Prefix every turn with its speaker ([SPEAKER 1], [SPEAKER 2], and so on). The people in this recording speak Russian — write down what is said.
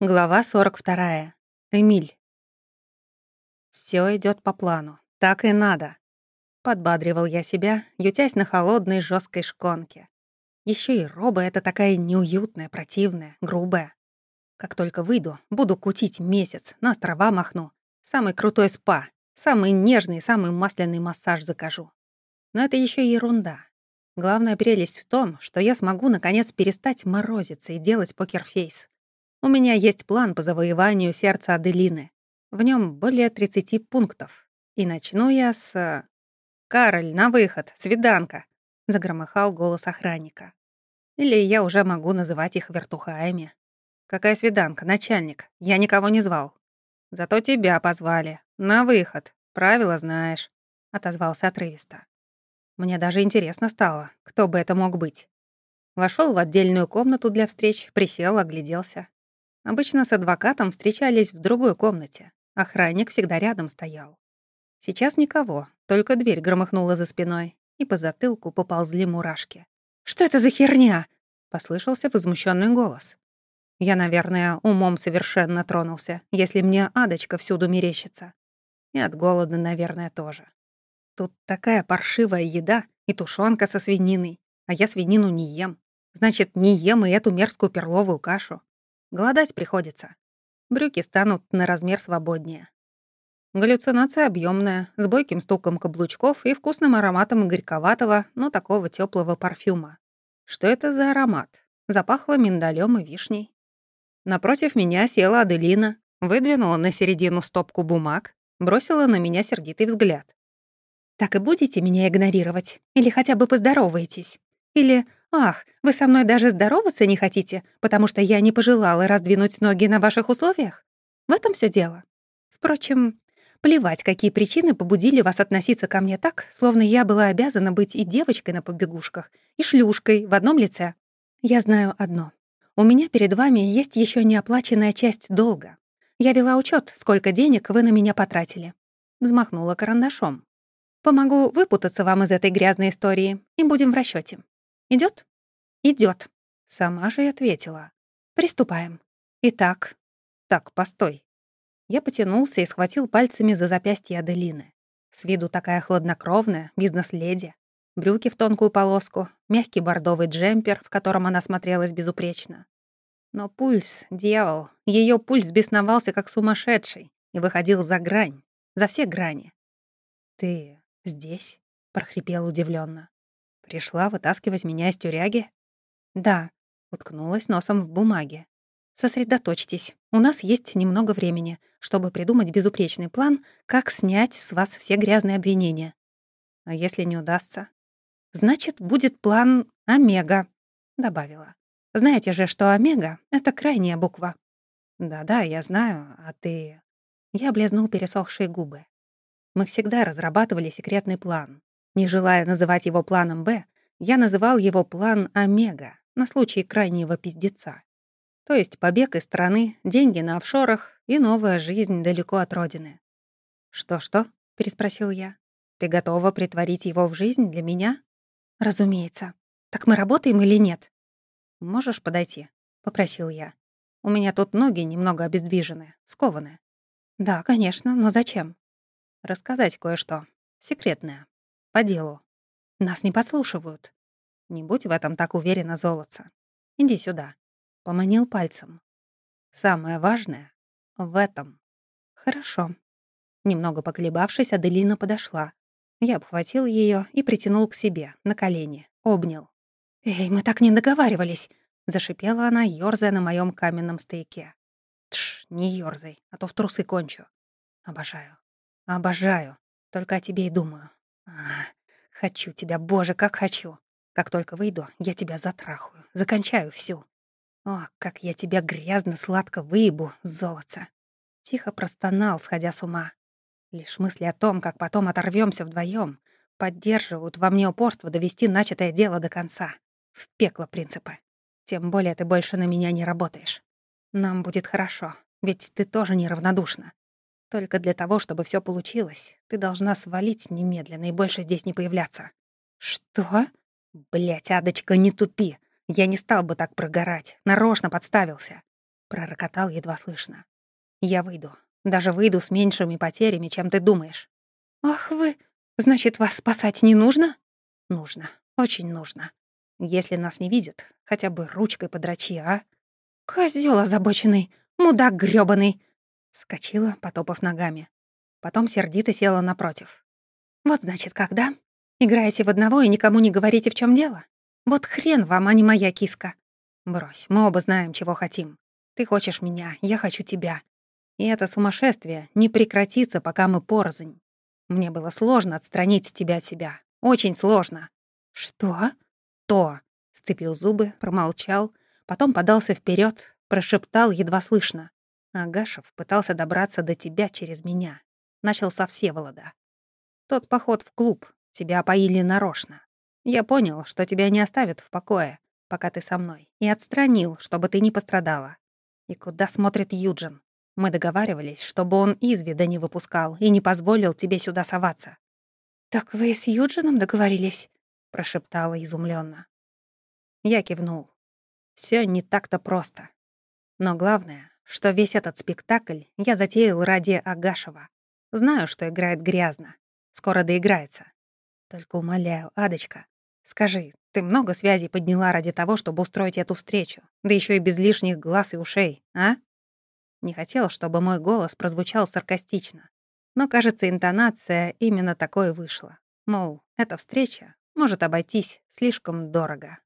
[SPEAKER 1] Глава 42. Эмиль. Все идет по плану. Так и надо. Подбадривал я себя, ютясь на холодной жесткой шконке. Еще и роба это такая неуютная, противная, грубая. Как только выйду, буду кутить месяц, на острова махну. Самый крутой спа, самый нежный, самый масляный массаж закажу. Но это еще ерунда. Главная прелесть в том, что я смогу наконец перестать морозиться и делать покерфейс. У меня есть план по завоеванию сердца Аделины. В нем более 30 пунктов. И начну я с... «Кароль, на выход! Свиданка!» — загромыхал голос охранника. Или я уже могу называть их вертухаями. «Какая свиданка, начальник? Я никого не звал». «Зато тебя позвали. На выход. Правила знаешь», — отозвался отрывисто. Мне даже интересно стало, кто бы это мог быть. Вошел в отдельную комнату для встреч, присел, огляделся. Обычно с адвокатом встречались в другой комнате. Охранник всегда рядом стоял. Сейчас никого, только дверь громыхнула за спиной, и по затылку поползли мурашки. «Что это за херня?» — послышался возмущенный голос. Я, наверное, умом совершенно тронулся, если мне адочка всюду мерещится. И от голода, наверное, тоже. Тут такая паршивая еда и тушенка со свининой, а я свинину не ем. Значит, не ем и эту мерзкую перловую кашу. Голодать приходится. Брюки станут на размер свободнее. Галлюцинация объемная, с бойким стуком каблучков и вкусным ароматом горьковатого, но такого теплого парфюма. Что это за аромат? Запахло миндалем и вишней. Напротив меня села Аделина, выдвинула на середину стопку бумаг, бросила на меня сердитый взгляд. «Так и будете меня игнорировать? Или хотя бы поздороваетесь? Или «Ах, вы со мной даже здороваться не хотите, потому что я не пожелала раздвинуть ноги на ваших условиях? В этом все дело. Впрочем, плевать, какие причины побудили вас относиться ко мне так, словно я была обязана быть и девочкой на побегушках, и шлюшкой в одном лице. Я знаю одно. У меня перед вами есть еще неоплаченная часть долга. Я вела учет, сколько денег вы на меня потратили. Взмахнула карандашом. Помогу выпутаться вам из этой грязной истории, и будем в расчете. Идет? Идет. Сама же и ответила. Приступаем. Итак. Так, постой. Я потянулся и схватил пальцами за запястье Аделины. С виду такая хладнокровная, бизнес-леди. Брюки в тонкую полоску, мягкий бордовый джемпер, в котором она смотрелась безупречно. Но пульс, дьявол, ее пульс бесновался как сумасшедший и выходил за грань, за все грани. «Ты здесь?» — прохрипел удивленно. Пришла вытаскивать меня из тюряги? Да, уткнулась носом в бумаге. Сосредоточьтесь. У нас есть немного времени, чтобы придумать безупречный план, как снять с вас все грязные обвинения. А если не удастся? Значит, будет план Омега, добавила. Знаете же, что Омега — это крайняя буква. Да-да, я знаю, а ты... Я облизнул пересохшие губы. Мы всегда разрабатывали секретный план. Не желая называть его планом «Б», я называл его план «Омега» на случай крайнего пиздеца. То есть побег из страны, деньги на офшорах и новая жизнь далеко от родины. «Что-что?» — переспросил я. «Ты готова притворить его в жизнь для меня?» «Разумеется. Так мы работаем или нет?» «Можешь подойти?» — попросил я. «У меня тут ноги немного обездвижены, скованы». «Да, конечно, но зачем?» «Рассказать кое-что. Секретное». По делу. Нас не подслушивают. Не будь в этом так уверена, золотца. Иди сюда. Поманил пальцем. Самое важное в этом. Хорошо. Немного поколебавшись, Аделина подошла. Я обхватил ее и притянул к себе, на колени, обнял. «Эй, мы так не договаривались!» — зашипела она, ёрзая на моем каменном стояке. «Тш, не ёрзай, а то в трусы кончу. Обожаю. Обожаю. Только о тебе и думаю. Хочу тебя, боже, как хочу. Как только выйду, я тебя затрахаю, закончаю всю. О, как я тебя грязно-сладко выебу, золотце. Тихо простонал, сходя с ума. Лишь мысли о том, как потом оторвемся вдвоем, поддерживают во мне упорство довести начатое дело до конца. В пекло принципы. Тем более ты больше на меня не работаешь. Нам будет хорошо, ведь ты тоже неравнодушна. Только для того, чтобы все получилось, ты должна свалить немедленно и больше здесь не появляться. Что? Блять, Адочка, не тупи. Я не стал бы так прогорать. Нарочно подставился. пророкотал едва слышно. «Я выйду. Даже выйду с меньшими потерями, чем ты думаешь». «Ах вы! Значит, вас спасать не нужно?» «Нужно. Очень нужно. Если нас не видят, хотя бы ручкой подрачи, а?» «Козёл озабоченный! Мудак грёбаный!» Скочила, потопав ногами. Потом сердито села напротив. «Вот значит, когда? Играете в одного и никому не говорите, в чем дело? Вот хрен вам, а не моя киска. Брось, мы оба знаем, чего хотим. Ты хочешь меня, я хочу тебя. И это сумасшествие не прекратится, пока мы порознь. Мне было сложно отстранить тебя от себя. Очень сложно. Что? То. Сцепил зубы, промолчал, потом подался вперед, прошептал едва слышно. Агашев пытался добраться до тебя через меня. Начал со Всеволода. Тот поход в клуб. Тебя опоили нарочно. Я понял, что тебя не оставят в покое, пока ты со мной, и отстранил, чтобы ты не пострадала. И куда смотрит Юджин? Мы договаривались, чтобы он из вида не выпускал и не позволил тебе сюда соваться. «Так вы с Юджином договорились?» — прошептала изумленно. Я кивнул. Все не так-то просто. Но главное, что весь этот спектакль я затеял ради Агашева. Знаю, что играет грязно. Скоро доиграется. Только умоляю, Адочка, скажи, ты много связей подняла ради того, чтобы устроить эту встречу? Да еще и без лишних глаз и ушей, а? Не хотел, чтобы мой голос прозвучал саркастично. Но, кажется, интонация именно такой вышла. Мол, эта встреча может обойтись слишком дорого.